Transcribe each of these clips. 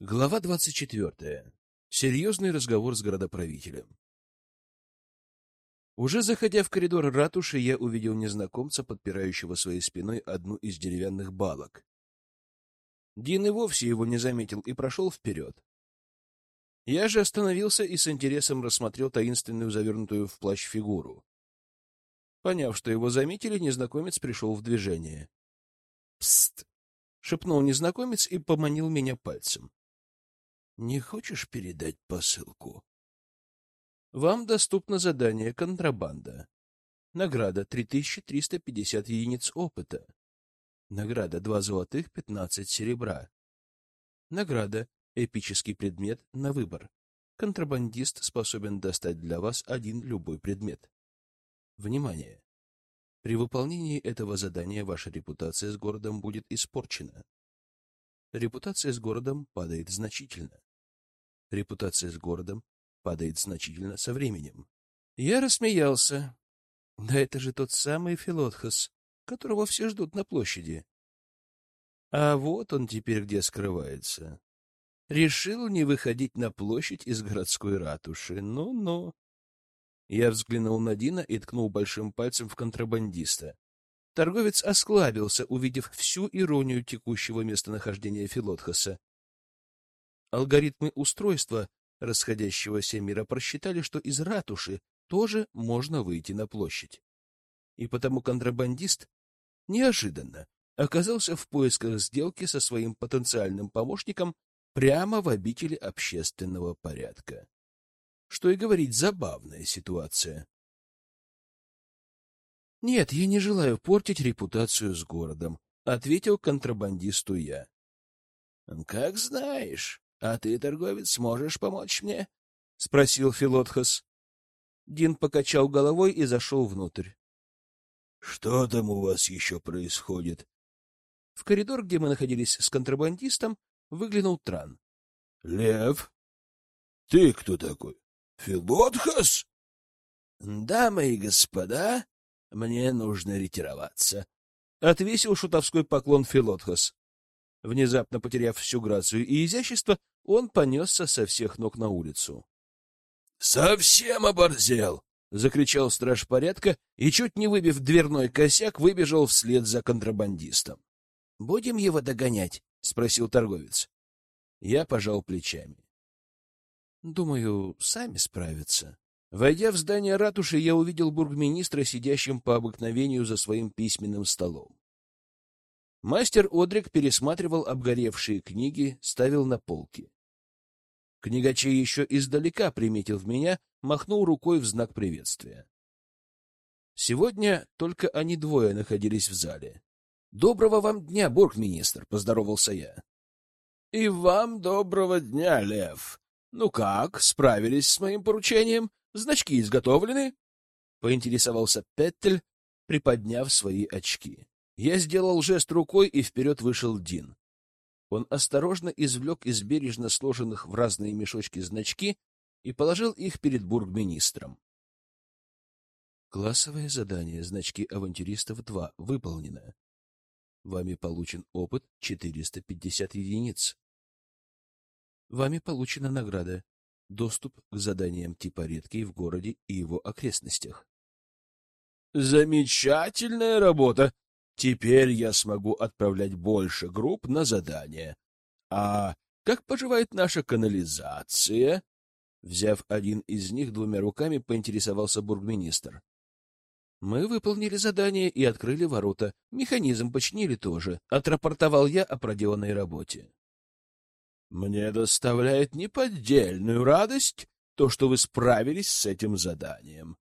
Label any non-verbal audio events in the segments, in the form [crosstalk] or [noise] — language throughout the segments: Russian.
Глава двадцать четвертая. Серьезный разговор с городоправителем. Уже заходя в коридор ратуши, я увидел незнакомца, подпирающего своей спиной одну из деревянных балок. Дин и вовсе его не заметил и прошел вперед. Я же остановился и с интересом рассмотрел таинственную завернутую в плащ фигуру. Поняв, что его заметили, незнакомец пришел в движение. «Пст!» — шепнул незнакомец и поманил меня пальцем. Не хочешь передать посылку? Вам доступно задание «Контрабанда». Награда 3350 единиц опыта. Награда 2 золотых, 15 серебра. Награда эпический предмет на выбор. Контрабандист способен достать для вас один любой предмет. Внимание! При выполнении этого задания ваша репутация с городом будет испорчена. Репутация с городом падает значительно репутация с городом падает значительно со временем. Я рассмеялся. Да это же тот самый Филотхос, которого все ждут на площади. А вот он теперь где скрывается. Решил не выходить на площадь из городской ратуши. Ну-ну. Я взглянул на Дина и ткнул большим пальцем в контрабандиста. Торговец осклабился, увидев всю иронию текущего местонахождения Филотхоса. Алгоритмы устройства расходящегося мира просчитали, что из ратуши тоже можно выйти на площадь. И потому контрабандист неожиданно оказался в поисках сделки со своим потенциальным помощником прямо в обители общественного порядка. Что и говорить, забавная ситуация. «Нет, я не желаю портить репутацию с городом», — ответил контрабандисту я. «Как знаешь», — А ты, торговец, сможешь помочь мне? — спросил Филотхос. Дин покачал головой и зашел внутрь. — Что там у вас еще происходит? В коридор, где мы находились с контрабандистом, выглянул Тран. — Лев? Ты кто такой? Филотхос? — Дамы и господа, мне нужно ретироваться. — отвесил шутовской поклон Филотхос. Внезапно потеряв всю грацию и изящество, он понесся со всех ног на улицу. «Совсем оборзел!» — закричал страж порядка и, чуть не выбив дверной косяк, выбежал вслед за контрабандистом. «Будем его догонять?» — спросил торговец. Я пожал плечами. «Думаю, сами справятся». Войдя в здание ратуши, я увидел бургминистра, сидящим по обыкновению за своим письменным столом. Мастер Одрик пересматривал обгоревшие книги, ставил на полки. Книгачей еще издалека приметил в меня, махнул рукой в знак приветствия. Сегодня только они двое находились в зале. «Доброго вам дня, бургминистр!» — поздоровался я. «И вам доброго дня, Лев! Ну как, справились с моим поручением? Значки изготовлены?» — поинтересовался Петтель, приподняв свои очки. Я сделал жест рукой, и вперед вышел Дин. Он осторожно извлек из бережно сложенных в разные мешочки значки и положил их перед бургминистром. Классовое задание «Значки авантюристов 2» выполнено. Вами получен опыт 450 единиц. Вами получена награда «Доступ к заданиям типа редкий в городе и его окрестностях». «Замечательная работа!» Теперь я смогу отправлять больше групп на задание. А как поживает наша канализация? Взяв один из них двумя руками, поинтересовался бургминистр. Мы выполнили задание и открыли ворота. Механизм починили тоже. Отрапортовал я о проделанной работе. Мне доставляет неподдельную радость то, что вы справились с этим заданием.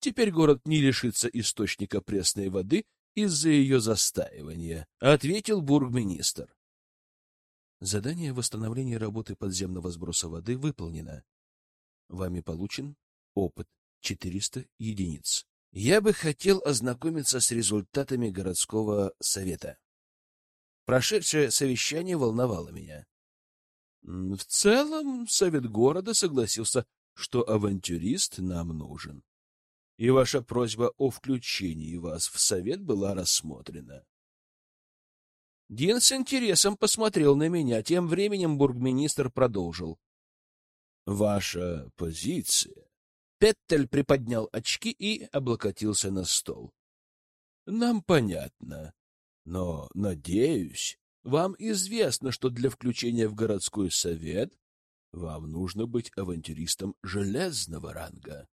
Теперь город не лишится источника пресной воды из-за ее застаивания, ответил бургминистр. Задание восстановления работы подземного сброса воды выполнено. Вами получен опыт 400 единиц. Я бы хотел ознакомиться с результатами городского совета. Прошедшее совещание волновало меня. В целом, совет города согласился, что авантюрист нам нужен и ваша просьба о включении вас в совет была рассмотрена. Дин с интересом посмотрел на меня. Тем временем бургминистр продолжил. Ваша позиция. Петтель приподнял очки и облокотился на стол. Нам понятно, но, надеюсь, вам известно, что для включения в городской совет вам нужно быть авантюристом железного ранга.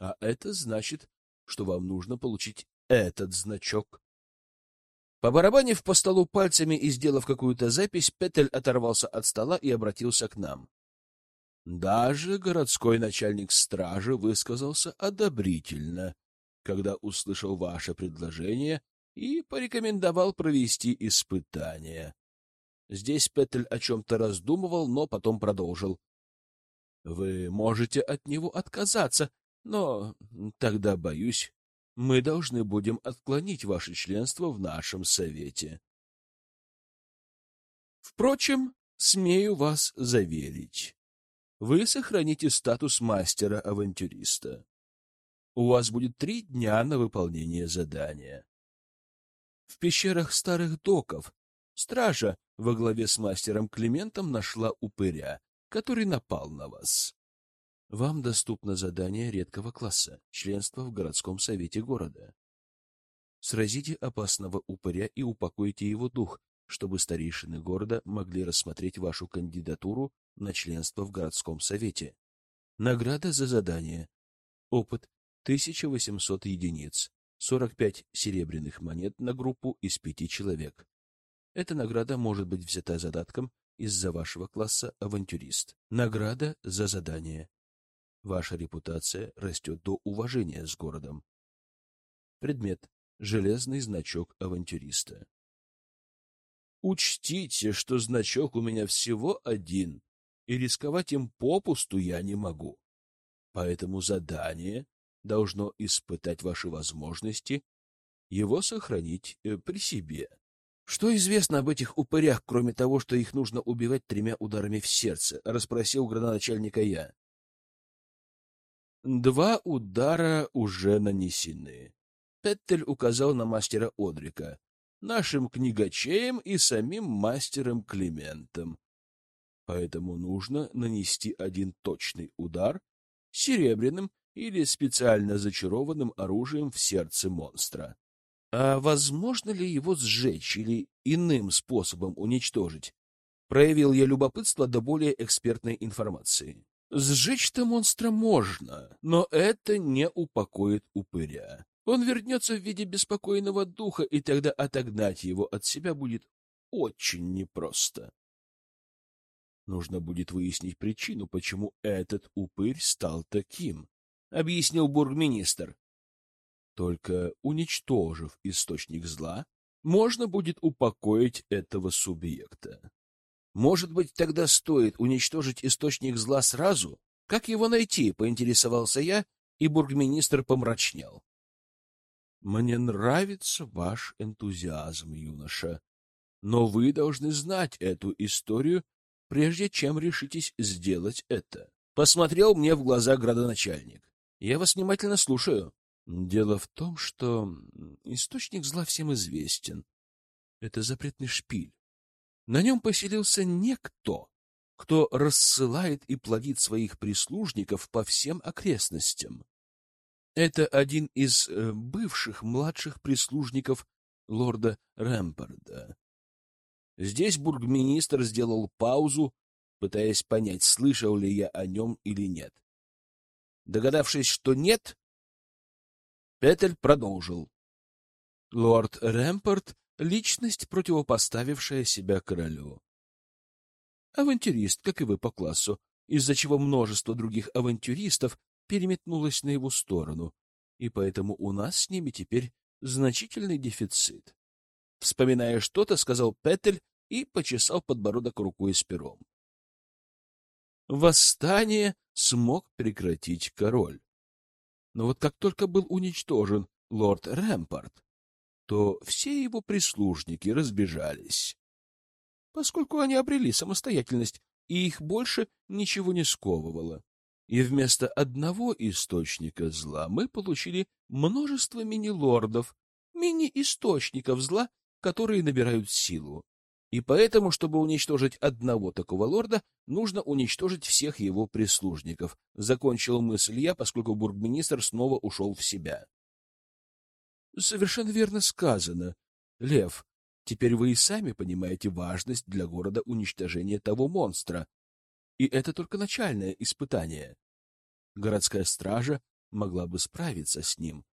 А это значит, что вам нужно получить этот значок. Побарабанив по столу пальцами и сделав какую-то запись, Петель оторвался от стола и обратился к нам. Даже городской начальник стражи высказался одобрительно, когда услышал ваше предложение и порекомендовал провести испытание. Здесь Петель о чем-то раздумывал, но потом продолжил. — Вы можете от него отказаться, но тогда, боюсь, мы должны будем отклонить ваше членство в нашем совете. Впрочем, смею вас заверить, вы сохраните статус мастера-авантюриста. У вас будет три дня на выполнение задания. В пещерах старых доков стража во главе с мастером Климентом нашла упыря, который напал на вас. Вам доступно задание редкого класса — членство в городском совете города. Сразите опасного упыря и упокойте его дух, чтобы старейшины города могли рассмотреть вашу кандидатуру на членство в городском совете. Награда за задание. Опыт 1800 единиц. 45 серебряных монет на группу из пяти человек. Эта награда может быть взята задатком из-за вашего класса авантюрист. Награда за задание. Ваша репутация растет до уважения с городом. Предмет. Железный значок авантюриста. Учтите, что значок у меня всего один, и рисковать им попусту я не могу. Поэтому задание должно испытать ваши возможности его сохранить э, при себе. Что известно об этих упырях, кроме того, что их нужно убивать тремя ударами в сердце? расспросил градоначальника я. Два удара уже нанесены. Петтель указал на мастера Одрика нашим книгачеем и самим мастером Климентом. Поэтому нужно нанести один точный удар серебряным или специально зачарованным оружием в сердце монстра. А возможно ли его сжечь или иным способом уничтожить? Проявил я любопытство до более экспертной информации. Сжечь-то монстра можно, но это не упокоит упыря. Он вернется в виде беспокойного духа, и тогда отогнать его от себя будет очень непросто. Нужно будет выяснить причину, почему этот упырь стал таким, — объяснил бургминистр. Только уничтожив источник зла, можно будет упокоить этого субъекта. Может быть, тогда стоит уничтожить источник зла сразу? Как его найти? — поинтересовался я, и бургминистр помрачнел. Мне нравится ваш энтузиазм, юноша, но вы должны знать эту историю, прежде чем решитесь сделать это. Посмотрел мне в глаза градоначальник. Я вас внимательно слушаю. Дело в том, что источник зла всем известен. Это запретный шпиль. На нем поселился некто, кто рассылает и плодит своих прислужников по всем окрестностям. Это один из э, бывших младших прислужников лорда Рэмпорда. Здесь бургминистр сделал паузу, пытаясь понять, слышал ли я о нем или нет. Догадавшись, что нет, Петель продолжил. Лорд Рэмпорт — личность, противопоставившая себя королю. Авантюрист, как и вы по классу, из-за чего множество других авантюристов переметнулась на его сторону, и поэтому у нас с ними теперь значительный дефицит. Вспоминая что-то, сказал Петель и почесал подбородок рукой с пером. Восстание смог прекратить король. Но вот как только был уничтожен лорд Рэмпорт, то все его прислужники разбежались. Поскольку они обрели самостоятельность, и их больше ничего не сковывало. И вместо одного источника зла мы получили множество мини-лордов, мини-источников зла которые набирают силу. И поэтому, чтобы уничтожить одного такого лорда, нужно уничтожить всех его прислужников. Закончил мысль я, поскольку бургминистр снова ушел в себя. Совершенно верно сказано. Лев, теперь вы и сами понимаете важность для города уничтожения того монстра. И это только начальное испытание. Городская стража могла бы справиться с ним.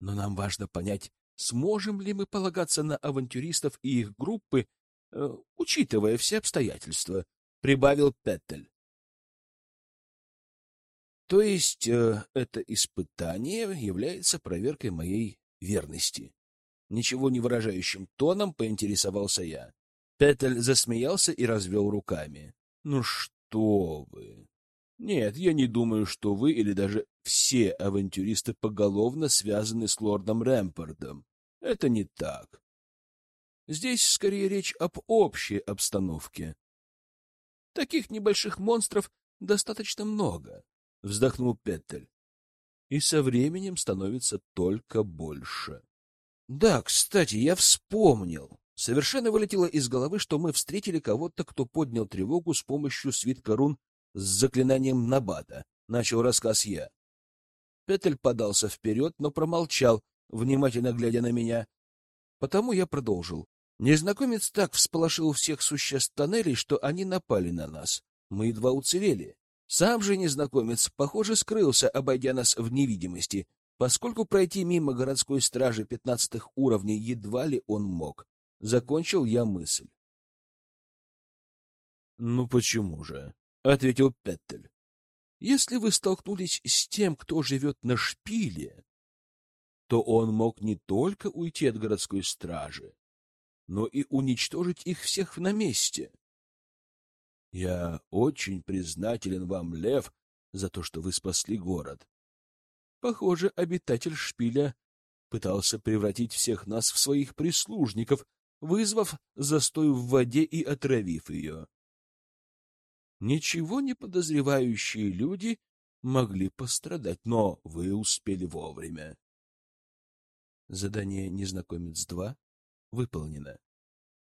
Но нам важно понять, сможем ли мы полагаться на авантюристов и их группы, Э, учитывая все обстоятельства, — прибавил Петтель. То есть э, это испытание является проверкой моей верности. Ничего не выражающим тоном поинтересовался я. Петтель засмеялся и развел руками. — Ну что вы! Нет, я не думаю, что вы или даже все авантюристы поголовно связаны с лордом Рэмпордом. Это не так. Здесь скорее речь об общей обстановке. Таких небольших монстров достаточно много, вздохнул Петтель. И со временем становится только больше. Да, кстати, я вспомнил. Совершенно вылетело из головы, что мы встретили кого-то, кто поднял тревогу с помощью свитка рун с заклинанием Набата. Начал рассказ я. Петель подался вперед, но промолчал, внимательно глядя на меня. Потому я продолжил. Незнакомец так всполошил всех существ тоннелей, что они напали на нас. Мы едва уцелели. Сам же незнакомец, похоже, скрылся, обойдя нас в невидимости, поскольку пройти мимо городской стражи пятнадцатых уровней едва ли он мог. Закончил я мысль. — Ну почему же? — ответил Петтель. — Если вы столкнулись с тем, кто живет на шпиле, то он мог не только уйти от городской стражи, но и уничтожить их всех на месте. Я очень признателен вам, Лев, за то, что вы спасли город. Похоже, обитатель шпиля пытался превратить всех нас в своих прислужников, вызвав застой в воде и отравив ее. Ничего не подозревающие люди могли пострадать, но вы успели вовремя. Задание «Незнакомец-2» Выполнено.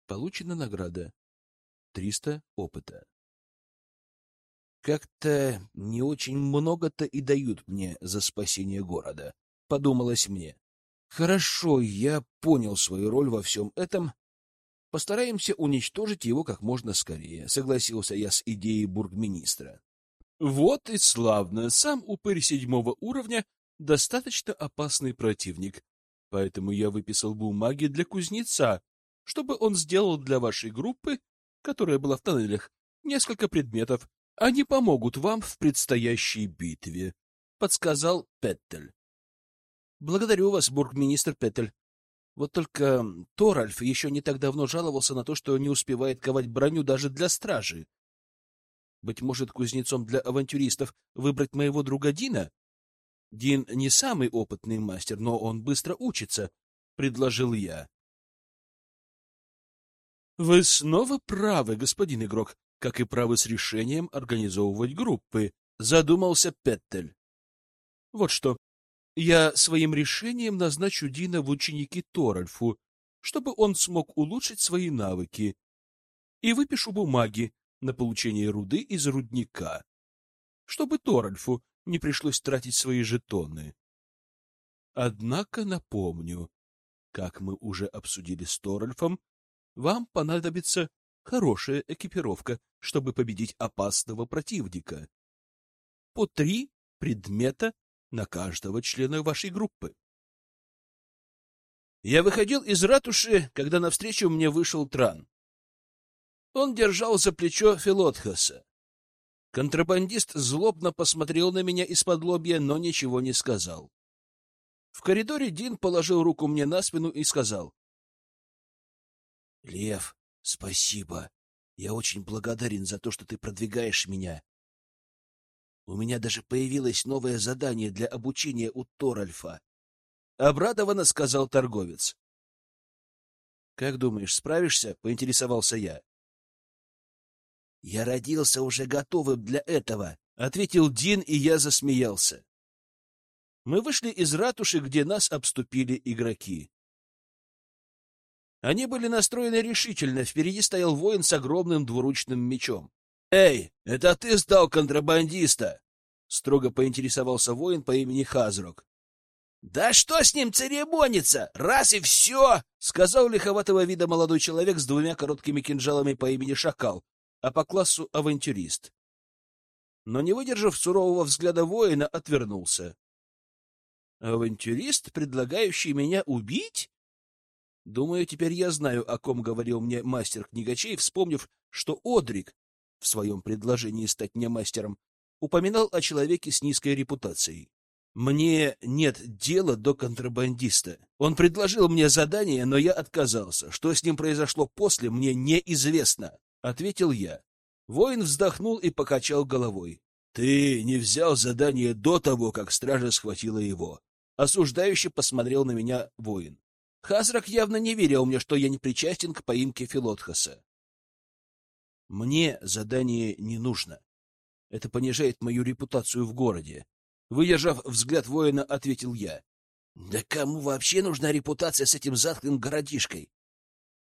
Получена награда. 300 опыта. Как-то не очень много-то и дают мне за спасение города, подумалось мне. Хорошо, я понял свою роль во всем этом. Постараемся уничтожить его как можно скорее, согласился я с идеей бургминистра. Вот и славно, сам упырь седьмого уровня достаточно опасный противник, Поэтому я выписал бумаги для кузнеца, чтобы он сделал для вашей группы, которая была в тоннелях, несколько предметов. Они помогут вам в предстоящей битве, — подсказал Петтель. — Благодарю вас, бургминистр Петтель. Вот только Торальф еще не так давно жаловался на то, что не успевает ковать броню даже для стражи. Быть может, кузнецом для авантюристов выбрать моего друга Дина? Дин не самый опытный мастер, но он быстро учится, — предложил я. — Вы снова правы, господин игрок, как и правы с решением организовывать группы, — задумался Петтель. — Вот что, я своим решением назначу Дина в ученики Торальфу, чтобы он смог улучшить свои навыки, и выпишу бумаги на получение руды из рудника, чтобы Торальфу не пришлось тратить свои жетоны. Однако напомню, как мы уже обсудили с Торальфом, вам понадобится хорошая экипировка, чтобы победить опасного противника. По три предмета на каждого члена вашей группы. Я выходил из ратуши, когда навстречу мне вышел Тран. Он держал за плечо Филотхаса. Контрабандист злобно посмотрел на меня из-под лобья, но ничего не сказал. В коридоре Дин положил руку мне на спину и сказал. — Лев, спасибо. Я очень благодарен за то, что ты продвигаешь меня. У меня даже появилось новое задание для обучения у Торальфа. Обрадованно сказал торговец. — Как думаешь, справишься? — поинтересовался я. «Я родился уже готовым для этого», — ответил Дин, и я засмеялся. Мы вышли из ратуши, где нас обступили игроки. Они были настроены решительно. Впереди стоял воин с огромным двуручным мечом. «Эй, это ты сдал контрабандиста?» — строго поинтересовался воин по имени Хазрок. «Да что с ним церемониться? Раз и все!» — сказал лиховатого вида молодой человек с двумя короткими кинжалами по имени Шакал, а по классу авантюрист. Но, не выдержав сурового взгляда воина, отвернулся. «Авантюрист, предлагающий меня убить?» Думаю, теперь я знаю, о ком говорил мне мастер книгачей, вспомнив, что Одрик в своем предложении стать мне мастером упоминал о человеке с низкой репутацией. Мне нет дела до контрабандиста. Он предложил мне задание, но я отказался. Что с ним произошло после, мне неизвестно, ответил я. Воин вздохнул и покачал головой. Ты не взял задание до того, как стража схватила его. Осуждающе посмотрел на меня воин. Хазрак явно не верил мне, что я не причастен к поимке Филотхаса. Мне задание не нужно. Это понижает мою репутацию в городе. Выдержав взгляд воина, ответил я. Да кому вообще нужна репутация с этим затхлым городишкой?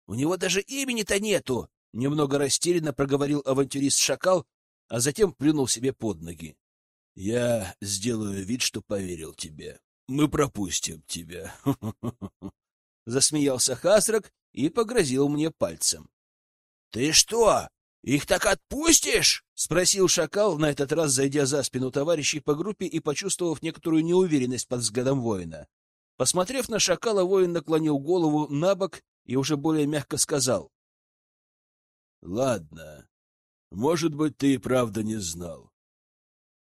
У него даже имени-то нету! Немного растерянно проговорил авантюрист Шакал, а затем плюнул себе под ноги. Я сделаю вид, что поверил тебе. Мы пропустим тебя. [laughs] Засмеялся Хасрак и погрозил мне пальцем. — Ты что, их так отпустишь? — спросил шакал, на этот раз зайдя за спину товарищей по группе и почувствовав некоторую неуверенность под взглядом воина. Посмотрев на шакала, воин наклонил голову на бок и уже более мягко сказал. — Ладно, может быть, ты и правда не знал.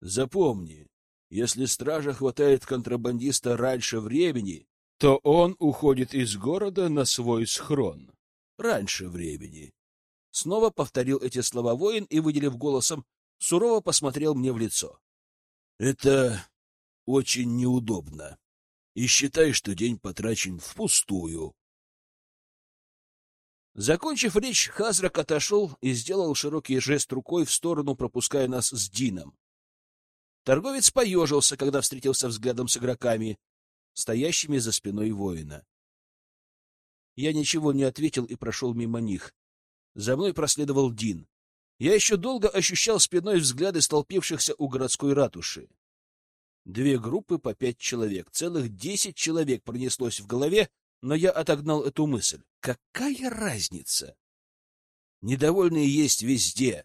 Запомни, если стража хватает контрабандиста раньше времени, то он уходит из города на свой схрон. Раньше времени. Снова повторил эти слова воин и, выделив голосом, сурово посмотрел мне в лицо. Это очень неудобно. И считай, что день потрачен впустую. Закончив речь, Хазрак отошел и сделал широкий жест рукой в сторону, пропуская нас с Дином. Торговец поежился, когда встретился взглядом с игроками, стоящими за спиной воина. Я ничего не ответил и прошел мимо них. За мной проследовал Дин. Я еще долго ощущал спиной взгляды столпившихся у городской ратуши. Две группы по пять человек, целых десять человек пронеслось в голове, но я отогнал эту мысль. Какая разница? Недовольные есть везде.